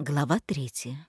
Глава третья.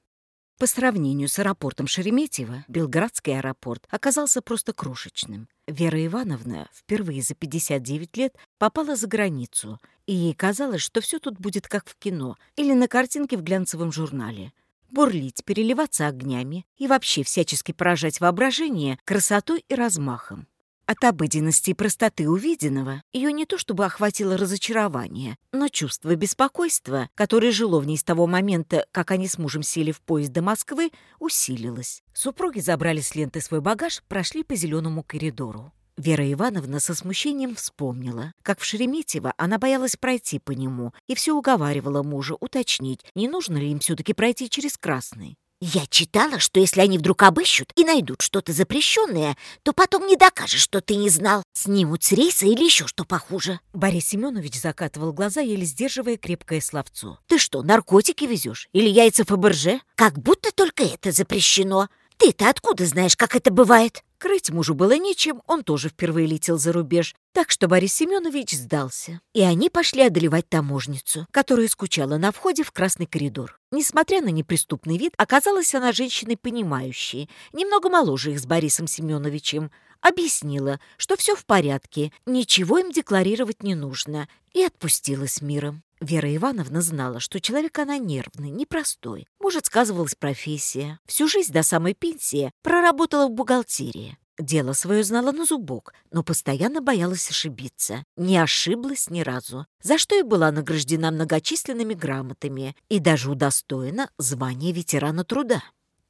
По сравнению с аэропортом Шереметьево, Белградский аэропорт оказался просто крошечным. Вера Ивановна впервые за 59 лет попала за границу, и ей казалось, что все тут будет как в кино или на картинке в глянцевом журнале. Бурлить, переливаться огнями и вообще всячески поражать воображение красотой и размахом. От обыденности и простоты увиденного ее не то чтобы охватило разочарование, но чувство беспокойства, которое жило в ней с того момента, как они с мужем сели в поезд до Москвы, усилилось. Супруги забрали с ленты свой багаж, прошли по зеленому коридору. Вера Ивановна со смущением вспомнила, как в Шереметьево она боялась пройти по нему и все уговаривала мужа уточнить, не нужно ли им все-таки пройти через Красный. Я читала, что если они вдруг обыщут и найдут что-то запрещенное, то потом не докажешь, что ты не знал. Снимут с рейса или еще что похуже. Борис Семенович закатывал глаза, еле сдерживая крепкое словцо. Ты что, наркотики везешь? Или яйца фаберже? Как будто только это запрещено. Ты-то откуда знаешь, как это бывает? Крыть мужу было нечем, он тоже впервые летел за рубеж, так что Борис Семенович сдался. И они пошли одолевать таможницу, которая скучала на входе в красный коридор. Несмотря на неприступный вид, оказалась она женщиной понимающей, немного моложе их с Борисом Семеновичем, объяснила, что все в порядке, ничего им декларировать не нужно, и отпустила с миром. Вера Ивановна знала, что человек она нервный, непростой. Может, сказывалась профессия. Всю жизнь до самой пенсии проработала в бухгалтерии. Дело свое знала на зубок, но постоянно боялась ошибиться. Не ошиблась ни разу, за что и была награждена многочисленными грамотами и даже удостоена звания ветерана труда.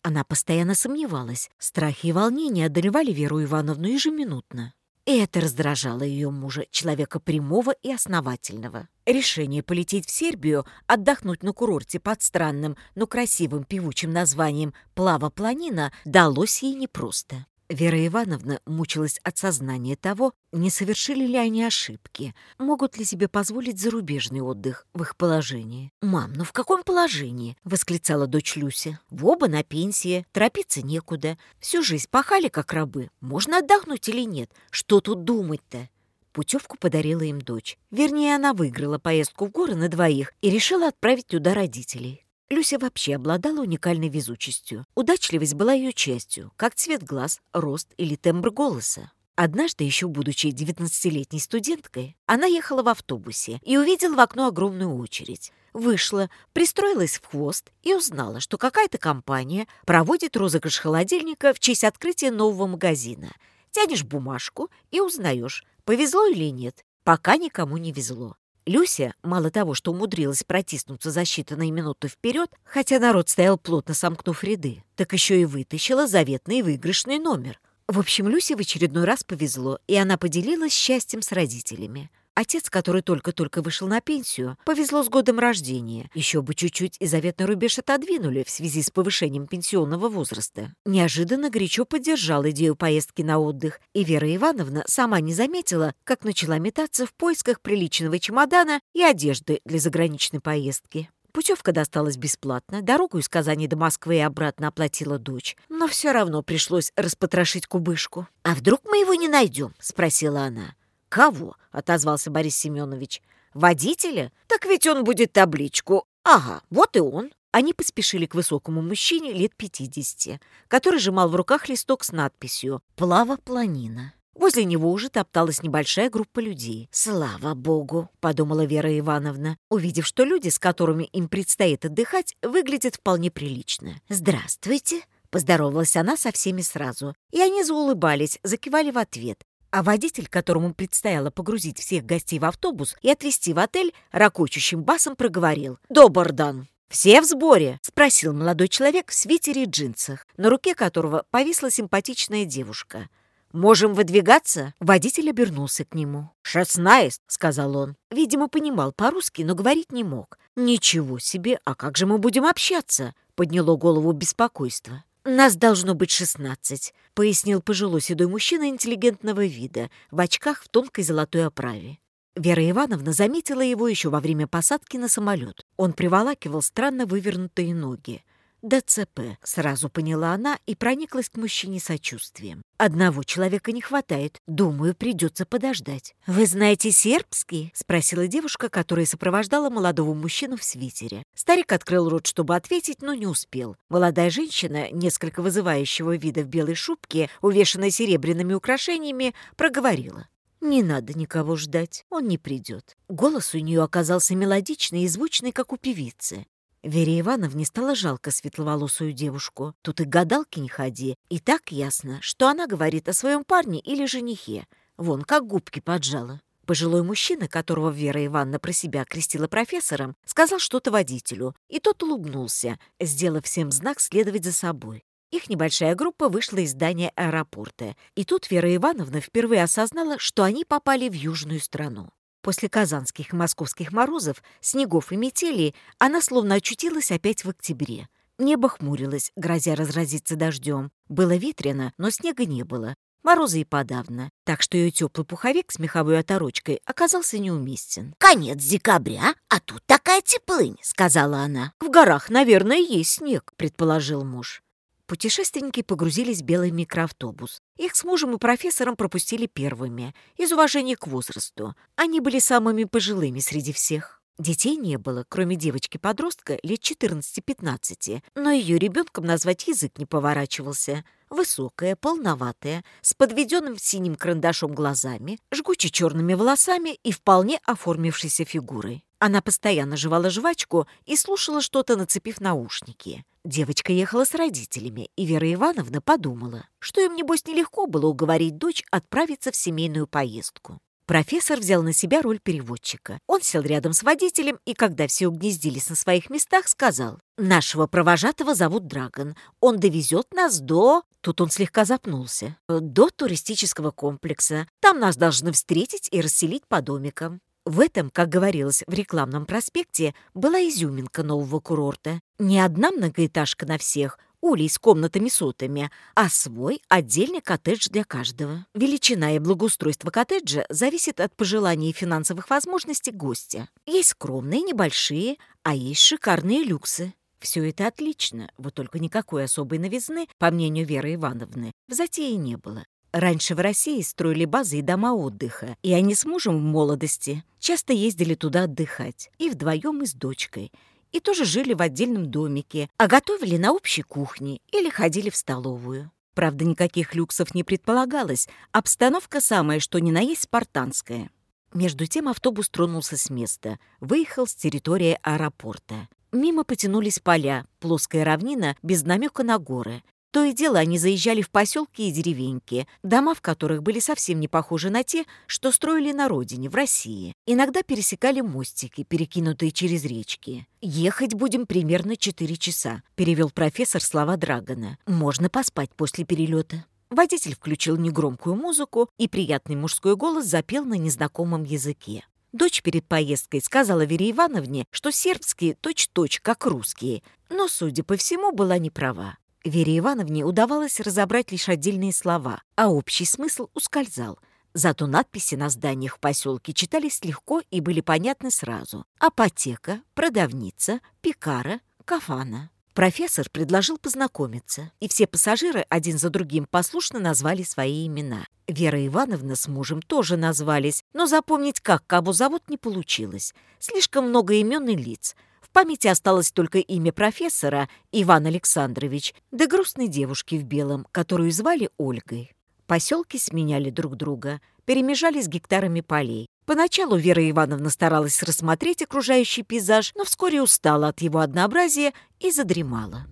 Она постоянно сомневалась, страхи и волнения одолевали Веру Ивановну ежеминутно. И это раздражало ее мужа, человека прямого и основательного. Решение полететь в Сербию, отдохнуть на курорте под странным, но красивым певучим названием «Плава планина» далось ей непросто. Вера Ивановна мучилась от сознания того, не совершили ли они ошибки, могут ли себе позволить зарубежный отдых в их положении. «Мам, ну в каком положении?» — восклицала дочь Люся. «В оба на пенсии, торопиться некуда. Всю жизнь пахали, как рабы. Можно отдохнуть или нет? Что тут думать-то?» Путевку подарила им дочь. Вернее, она выиграла поездку в горы на двоих и решила отправить туда родителей. Люся вообще обладала уникальной везучестью. Удачливость была ее частью, как цвет глаз, рост или тембр голоса. Однажды, еще будучи 19-летней студенткой, она ехала в автобусе и увидела в окно огромную очередь. Вышла, пристроилась в хвост и узнала, что какая-то компания проводит розыгрыш холодильника в честь открытия нового магазина. Тянешь бумажку и узнаешь, повезло или нет, пока никому не везло. Люся, мало того, что умудрилась протиснуться за считанные минуты вперед, хотя народ стоял плотно сомкнув ряды, так еще и вытащила заветный выигрышный номер. В общем, Люсе в очередной раз повезло, и она поделилась счастьем с родителями. Отец, который только-только вышел на пенсию, повезло с годом рождения. Еще бы чуть-чуть и заветный рубеж отодвинули в связи с повышением пенсионного возраста. Неожиданно горячо поддержал идею поездки на отдых, и Вера Ивановна сама не заметила, как начала метаться в поисках приличного чемодана и одежды для заграничной поездки. Путевка досталась бесплатно, дорогу из Казани до Москвы и обратно оплатила дочь, но все равно пришлось распотрошить кубышку. «А вдруг мы его не найдем?» — спросила она. «Кого?» — отозвался Борис Семенович. «Водителя? Так ведь он будет табличку. Ага, вот и он». Они поспешили к высокому мужчине лет 50, который сжимал в руках листок с надписью «Плава планина». Возле него уже топталась небольшая группа людей. «Слава богу!» — подумала Вера Ивановна, увидев, что люди, с которыми им предстоит отдыхать, выглядят вполне прилично. «Здравствуйте!» — поздоровалась она со всеми сразу. И они заулыбались, закивали в ответ а водитель, которому предстояло погрузить всех гостей в автобус и отвезти в отель, ракочущим басом проговорил "Добардан, «Все в сборе?» — спросил молодой человек в свитере и джинсах, на руке которого повисла симпатичная девушка. «Можем выдвигаться?» Водитель обернулся к нему. «Шестнадцать!» — сказал он. Видимо, понимал по-русски, но говорить не мог. «Ничего себе! А как же мы будем общаться?» — подняло голову беспокойство. «Нас должно быть шестнадцать», — пояснил пожилой седой мужчина интеллигентного вида, в очках в тонкой золотой оправе. Вера Ивановна заметила его еще во время посадки на самолет. Он приволакивал странно вывернутые ноги. ДЦП, сразу поняла она и прониклась к мужчине сочувствием. Одного человека не хватает. Думаю, придется подождать. «Вы знаете сербский?» — спросила девушка, которая сопровождала молодого мужчину в свитере. Старик открыл рот, чтобы ответить, но не успел. Молодая женщина, несколько вызывающего вида в белой шубке, увешанная серебряными украшениями, проговорила. Не надо никого ждать, он не придет. Голос у нее оказался мелодичный и звучный, как у певицы. Вере Ивановне стало жалко светловолосую девушку. Тут и гадалки не ходи. И так ясно, что она говорит о своем парне или женихе. Вон, как губки поджала. Пожилой мужчина, которого Вера Ивановна про себя крестила профессором, сказал что-то водителю, и тот улыбнулся, сделав всем знак следовать за собой. Их небольшая группа вышла из здания аэропорта, и тут Вера Ивановна впервые осознала, что они попали в южную страну. После казанских и московских морозов, снегов и метели она словно очутилась опять в октябре. Небо хмурилось, грозя разразиться дождем. Было ветрено, но снега не было. Морозы и подавно, так что ее теплый пуховик с меховой оторочкой оказался неуместен. «Конец декабря, а тут такая теплынь», — сказала она. «В горах, наверное, есть снег», — предположил муж. Путешественники погрузились в белый микроавтобус. Их с мужем и профессором пропустили первыми, из уважения к возрасту. Они были самыми пожилыми среди всех. Детей не было, кроме девочки-подростка лет 14-15, но ее ребенком назвать язык не поворачивался. Высокая, полноватая, с подведенным синим карандашом глазами, жгуче черными волосами и вполне оформившейся фигурой. Она постоянно жевала жвачку и слушала что-то, нацепив наушники. Девочка ехала с родителями, и Вера Ивановна подумала, что им, небось, нелегко было уговорить дочь отправиться в семейную поездку. Профессор взял на себя роль переводчика. Он сел рядом с водителем и, когда все угнездились на своих местах, сказал «Нашего провожатого зовут Драгон. Он довезет нас до...» Тут он слегка запнулся. «До туристического комплекса. Там нас должны встретить и расселить по домикам». В этом, как говорилось в рекламном проспекте, была изюминка нового курорта. Не одна многоэтажка на всех, улей с комнатами-сотами, а свой отдельный коттедж для каждого. Величина и благоустройство коттеджа зависит от пожеланий и финансовых возможностей гостя. Есть скромные, небольшие, а есть шикарные люксы. Все это отлично, вот только никакой особой новизны, по мнению Веры Ивановны, в затее не было. Раньше в России строили базы и дома отдыха, и они с мужем в молодости часто ездили туда отдыхать, и вдвоем, и с дочкой, и тоже жили в отдельном домике, а готовили на общей кухне или ходили в столовую. Правда, никаких люксов не предполагалось, обстановка самая, что ни на есть спартанская. Между тем автобус тронулся с места, выехал с территории аэропорта. Мимо потянулись поля, плоская равнина без намека на горы. То и дело они заезжали в поселки и деревеньки, дома в которых были совсем не похожи на те, что строили на родине, в России. Иногда пересекали мостики, перекинутые через речки. «Ехать будем примерно 4 часа», — перевел профессор слова Драгона. «Можно поспать после перелета». Водитель включил негромкую музыку, и приятный мужской голос запел на незнакомом языке. Дочь перед поездкой сказала Вере Ивановне, что сербские точь-точь, как русские, но, судя по всему, была не права. Вере Ивановне удавалось разобрать лишь отдельные слова, а общий смысл ускользал. Зато надписи на зданиях в поселке читались легко и были понятны сразу. Апотека, продавница, пекара, кафана. Профессор предложил познакомиться, и все пассажиры один за другим послушно назвали свои имена. Вера Ивановна с мужем тоже назвались, но запомнить, как кого зовут, не получилось. Слишком много имен и лиц — в памяти осталось только имя профессора Иван Александрович, да грустной девушки в белом, которую звали Ольгой. Поселки сменяли друг друга, перемежались гектарами полей. Поначалу Вера Ивановна старалась рассмотреть окружающий пейзаж, но вскоре устала от его однообразия и задремала.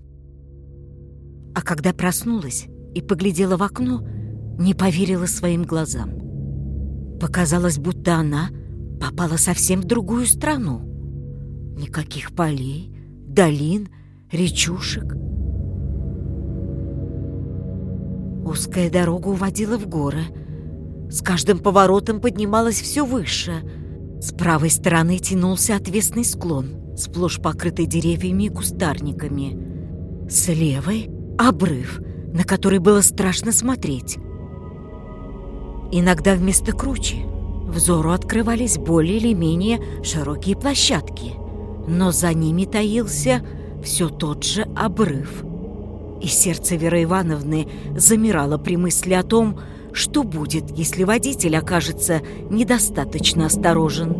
А когда проснулась и поглядела в окно, не поверила своим глазам. Показалось, будто она попала совсем в другую страну. Никаких полей, долин, речушек. Узкая дорога уводила в горы. С каждым поворотом поднималась все выше. С правой стороны тянулся отвесный склон, сплошь покрытый деревьями и кустарниками. С левой — обрыв, на который было страшно смотреть. Иногда вместо кручи взору открывались более или менее широкие площадки — но за ними таился все тот же обрыв. И сердце Веры Ивановны замирало при мысли о том, что будет, если водитель окажется недостаточно осторожен.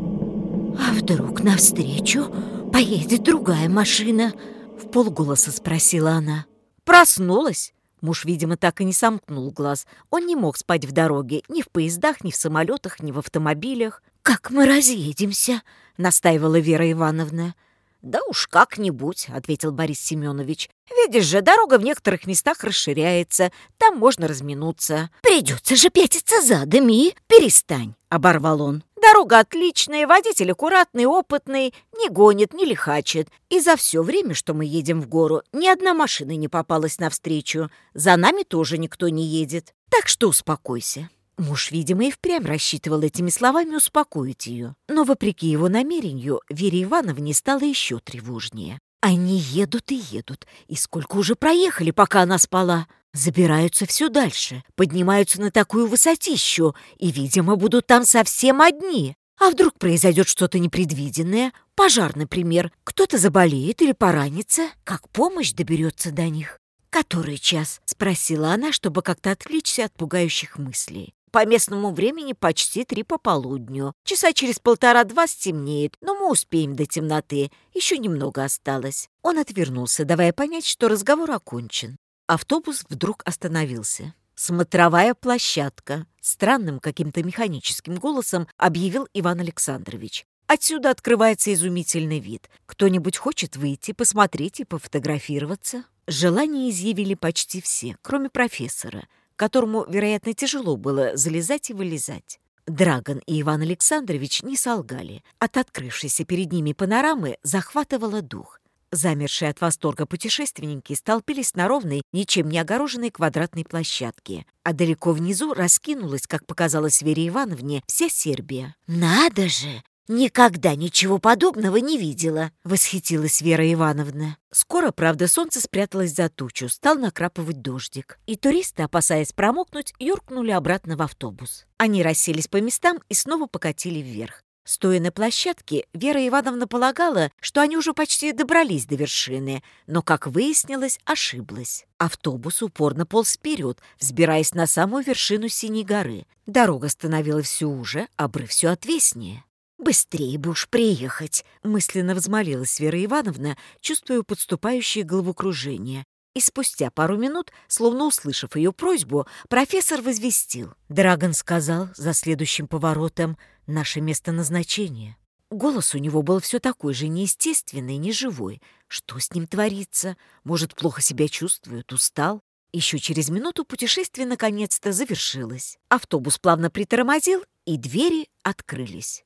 «А вдруг навстречу поедет другая машина?» — в полголоса спросила она. «Проснулась!» Муж, видимо, так и не сомкнул глаз. Он не мог спать в дороге, ни в поездах, ни в самолетах, ни в автомобилях. «Как мы разъедемся?» — настаивала Вера Ивановна. «Да уж как-нибудь», — ответил Борис Семенович. «Видишь же, дорога в некоторых местах расширяется, там можно разминуться». «Придется же пятиться задами, перестань», — оборвал он. «Дорога отличная, водитель аккуратный, опытный, не гонит, не лихачит. И за все время, что мы едем в гору, ни одна машина не попалась навстречу. За нами тоже никто не едет. Так что успокойся». Муж, видимо, и впрямь рассчитывал этими словами успокоить ее, но, вопреки его намерению, Вере Ивановне стало еще тревожнее. Они едут и едут, и сколько уже проехали, пока она спала. Забираются все дальше, поднимаются на такую высотищу, и, видимо, будут там совсем одни. А вдруг произойдет что-то непредвиденное, пожар, например, кто-то заболеет или поранится, как помощь доберется до них. «Который час?» — спросила она, чтобы как-то отвлечься от пугающих мыслей. По местному времени почти три пополудню. Часа через полтора-два стемнеет, но мы успеем до темноты. Еще немного осталось. Он отвернулся, давая понять, что разговор окончен. Автобус вдруг остановился. «Смотровая площадка», — странным каким-то механическим голосом объявил Иван Александрович. «Отсюда открывается изумительный вид. Кто-нибудь хочет выйти, посмотреть и пофотографироваться?» Желание изъявили почти все, кроме профессора — которому, вероятно, тяжело было залезать и вылезать. Драгон и Иван Александрович не солгали. От открывшейся перед ними панорамы захватывало дух. Замершие от восторга путешественники столпились на ровной, ничем не огороженной квадратной площадке, а далеко внизу раскинулась, как показалось Вере Ивановне, вся Сербия. «Надо же! «Никогда ничего подобного не видела», — восхитилась Вера Ивановна. Скоро, правда, солнце спряталось за тучу, стал накрапывать дождик. И туристы, опасаясь промокнуть, юркнули обратно в автобус. Они расселись по местам и снова покатили вверх. Стоя на площадке, Вера Ивановна полагала, что они уже почти добрались до вершины, но, как выяснилось, ошиблась. Автобус упорно полз вперед, взбираясь на самую вершину Синей горы. Дорога становилась все уже, обрыв все отвеснее. «Быстрее бы уж приехать!» — мысленно взмолилась Вера Ивановна, чувствуя подступающее головокружение. И спустя пару минут, словно услышав ее просьбу, профессор возвестил. Драгон сказал за следующим поворотом «наше место назначения». Голос у него был все такой же неестественный, неживой. Что с ним творится? Может, плохо себя чувствует, устал? Еще через минуту путешествие наконец-то завершилось. Автобус плавно притормозил, и двери открылись.